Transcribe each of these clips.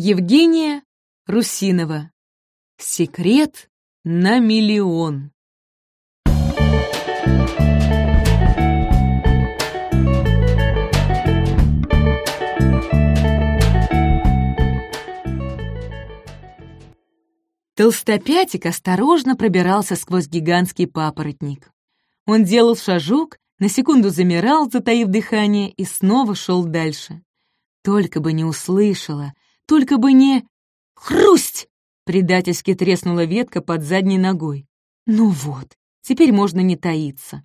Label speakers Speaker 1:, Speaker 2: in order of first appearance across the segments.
Speaker 1: Евгения Русинова. Секрет на миллион. Толстопятик осторожно пробирался сквозь гигантский папоротник. Он делал шажок, на секунду замирал, затаив дыхание, и снова шел дальше. Только бы не услышала, только бы не... Хрусть! Предательски треснула ветка под задней ногой. Ну вот, теперь можно не таиться.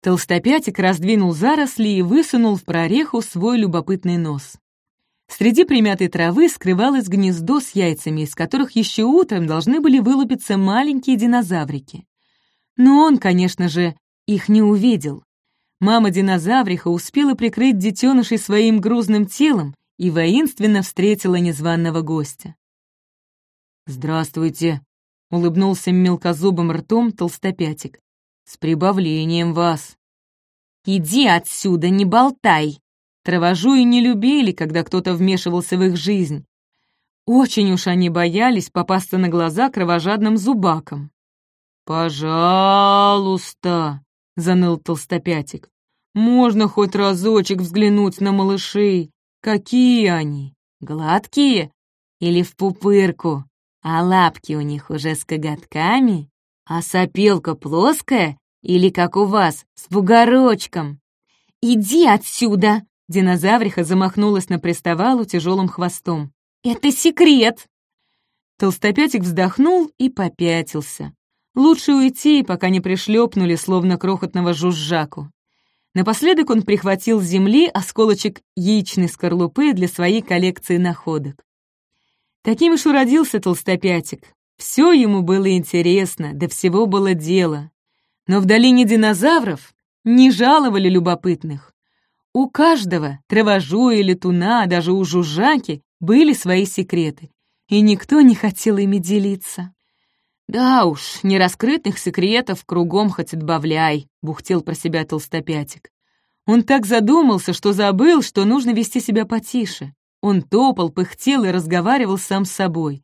Speaker 1: Толстопятик раздвинул заросли и высунул в прореху свой любопытный нос. Среди примятой травы скрывалось гнездо с яйцами, из которых еще утром должны были вылупиться маленькие динозаврики. Но он, конечно же, их не увидел. Мама динозавриха успела прикрыть детенышей своим грузным телом и воинственно встретила незваного гостя. «Здравствуйте», — улыбнулся мелкозубым ртом толстопятик. «С прибавлением вас». «Иди отсюда, не болтай!» Травожу и не любили, когда кто-то вмешивался в их жизнь. Очень уж они боялись попасться на глаза кровожадным зубакам. «Пожалуйста», — заныл толстопятик, — «можно хоть разочек взглянуть на малышей. Какие они? Гладкие? Или в пупырку? А лапки у них уже с коготками? А сопелка плоская? Или, как у вас, с бугорочком?» «Иди отсюда!» Динозавриха замахнулась на приставалу тяжелым хвостом. «Это секрет!» Толстопятик вздохнул и попятился. Лучше уйти, пока не пришлепнули, словно крохотного жужжаку. Напоследок он прихватил с земли осколочек яичной скорлупы для своей коллекции находок. Таким уж уродился толстопятик. Все ему было интересно, до всего было дело. Но в долине динозавров не жаловали любопытных. У каждого, травожуя, летуна, даже у жужжаки, были свои секреты, и никто не хотел ими делиться. «Да уж, нераскрытых секретов кругом хоть отбавляй», — бухтел про себя толстопятик. Он так задумался, что забыл, что нужно вести себя потише. Он топал, пыхтел и разговаривал сам с собой.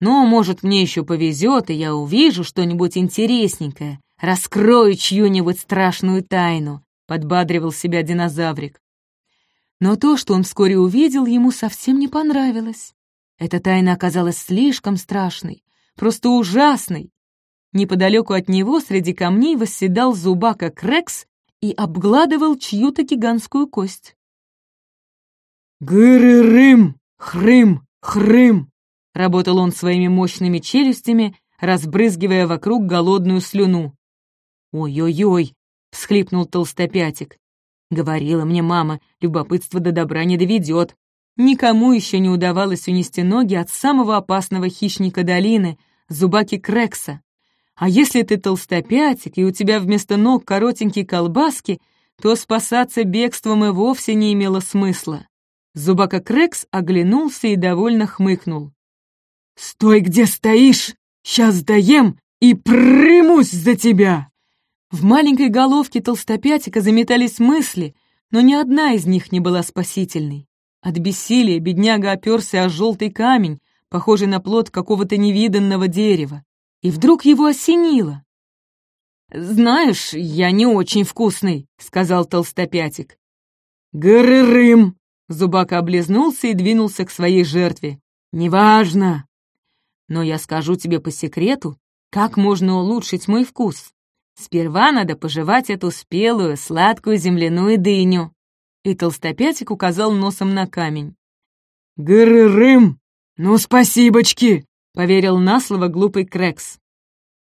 Speaker 1: «Но, может, мне еще повезет, и я увижу что-нибудь интересненькое, раскрою чью-нибудь страшную тайну подбадривал себя динозаврик. Но то, что он вскоре увидел, ему совсем не понравилось. Эта тайна оказалась слишком страшной, просто ужасной. Неподалеку от него среди камней восседал зубака Крекс и обгладывал чью-то гигантскую кость. «Гыры-рым! Хрым! Хрым!» — работал он своими мощными челюстями, разбрызгивая вокруг голодную слюну. «Ой-ой-ой!» — всхлипнул толстопятик. Говорила мне мама, любопытство до добра не доведет. Никому еще не удавалось унести ноги от самого опасного хищника долины, зубаки Крекса. А если ты толстопятик, и у тебя вместо ног коротенькие колбаски, то спасаться бегством и вовсе не имело смысла. Зубака Крекс оглянулся и довольно хмыкнул. «Стой, где стоишь! Сейчас доем и примусь за тебя!» В маленькой головке толстопятика заметались мысли, но ни одна из них не была спасительной. От бессилия бедняга оперся о желтый камень, похожий на плод какого-то невиданного дерева, и вдруг его осенило. «Знаешь, я не очень вкусный», — сказал толстопятик. «Гырырым!» — зубака облизнулся и двинулся к своей жертве. «Неважно. Но я скажу тебе по секрету, как можно улучшить мой вкус. Сперва надо пожевать эту спелую, сладкую земляную дыню. И толстопятик указал носом на камень. «Гырырым! Ну, спасибочки!» — поверил на слово глупый Крекс.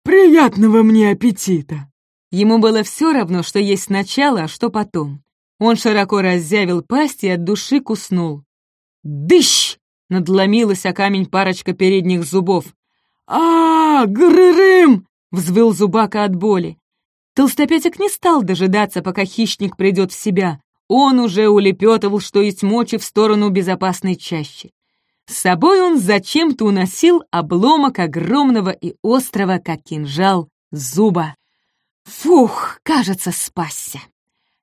Speaker 1: «Приятного мне аппетита!» Ему было все равно, что есть сначала, а что потом. Он широко раззявил пасть и от души куснул. «Дыщ!» — надломилась о камень парочка передних зубов. а, -а, -а Грырым!» — взвыл зубака от боли. Толстопятик не стал дожидаться, пока хищник придет в себя. Он уже улепетывал, что есть мочи, в сторону безопасной чащи. С собой он зачем-то уносил обломок огромного и острого, как кинжал, зуба. Фух, кажется, спасся.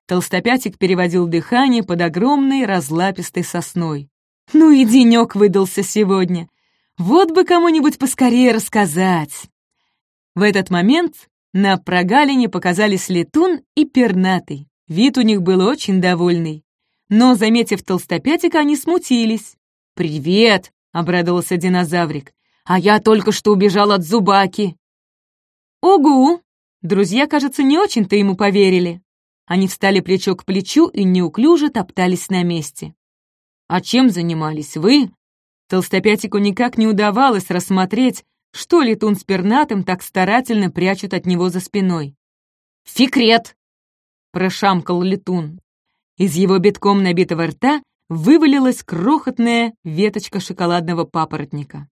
Speaker 1: Толстопятик переводил дыхание под огромной разлапистой сосной. Ну и денек выдался сегодня. Вот бы кому-нибудь поскорее рассказать. В этот момент на прогалине показались летун и пернатый. Вид у них был очень довольный. Но, заметив толстопятика, они смутились. «Привет!» — обрадовался динозаврик. «А я только что убежал от зубаки!» «Угу!» Друзья, кажется, не очень-то ему поверили. Они встали плечо к плечу и неуклюже топтались на месте. «А чем занимались вы?» Толстопятику никак не удавалось рассмотреть, что летун с пернатым так старательно прячут от него за спиной. «Фикрет!» — прошамкал летун. Из его битком набитого рта вывалилась крохотная веточка шоколадного папоротника.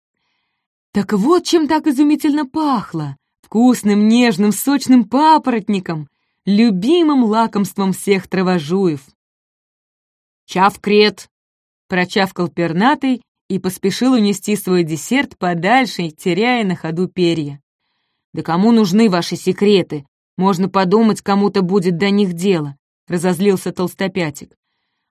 Speaker 1: Так вот чем так изумительно пахло! Вкусным, нежным, сочным папоротником, любимым лакомством всех травожуев. «Чавкрет!» — прочавкал пернатый и поспешил унести свой десерт подальше, теряя на ходу перья. «Да кому нужны ваши секреты? Можно подумать, кому-то будет до них дело», — разозлился толстопятик.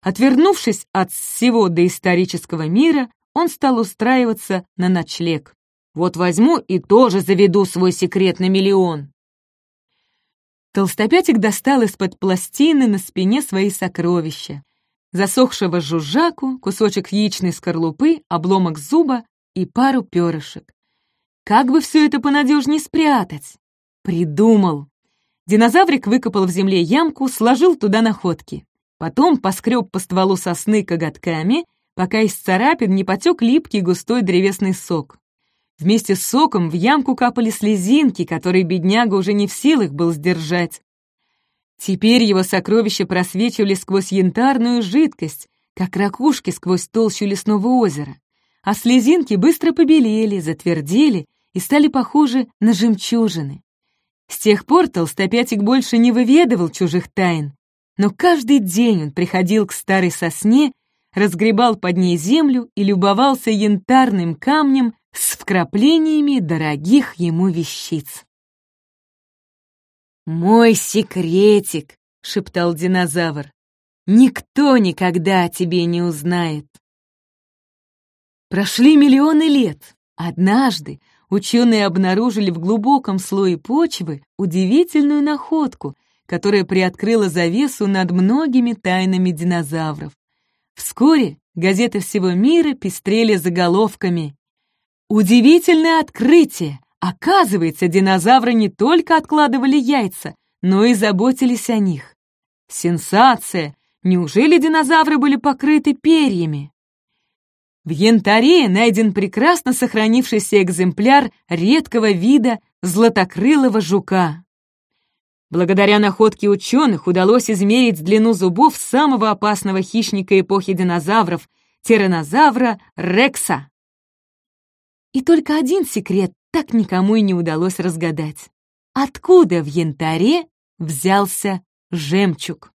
Speaker 1: Отвернувшись от всего доисторического мира, он стал устраиваться на ночлег. «Вот возьму и тоже заведу свой секрет на миллион». Толстопятик достал из-под пластины на спине свои сокровища засохшего жужжаку, кусочек яичной скорлупы, обломок зуба и пару перышек. Как бы все это понадежнее спрятать? Придумал. Динозаврик выкопал в земле ямку, сложил туда находки. Потом поскреб по стволу сосны коготками, пока из царапин не потек липкий густой древесный сок. Вместе с соком в ямку капали слезинки, которые бедняга уже не в силах был сдержать. Теперь его сокровища просвечивали сквозь янтарную жидкость, как ракушки сквозь толщу лесного озера, а слезинки быстро побелели, затвердели и стали похожи на жемчужины. С тех пор толстопятик больше не выведывал чужих тайн, но каждый день он приходил к старой сосне, разгребал под ней землю и любовался янтарным камнем с вкраплениями дорогих ему вещиц. «Мой секретик!» — шептал динозавр. «Никто никогда о тебе не узнает!» Прошли миллионы лет. Однажды ученые обнаружили в глубоком слое почвы удивительную находку, которая приоткрыла завесу над многими тайнами динозавров. Вскоре газеты всего мира пестрели заголовками «Удивительное открытие! Оказывается, динозавры не только откладывали яйца, но и заботились о них. Сенсация! Неужели динозавры были покрыты перьями? В янтаре найден прекрасно сохранившийся экземпляр редкого вида златокрылого жука. Благодаря находке ученых удалось измерить длину зубов самого опасного хищника эпохи динозавров — тиранозавра Рекса. И только один секрет так никому и не удалось разгадать. Откуда в янтаре взялся жемчуг?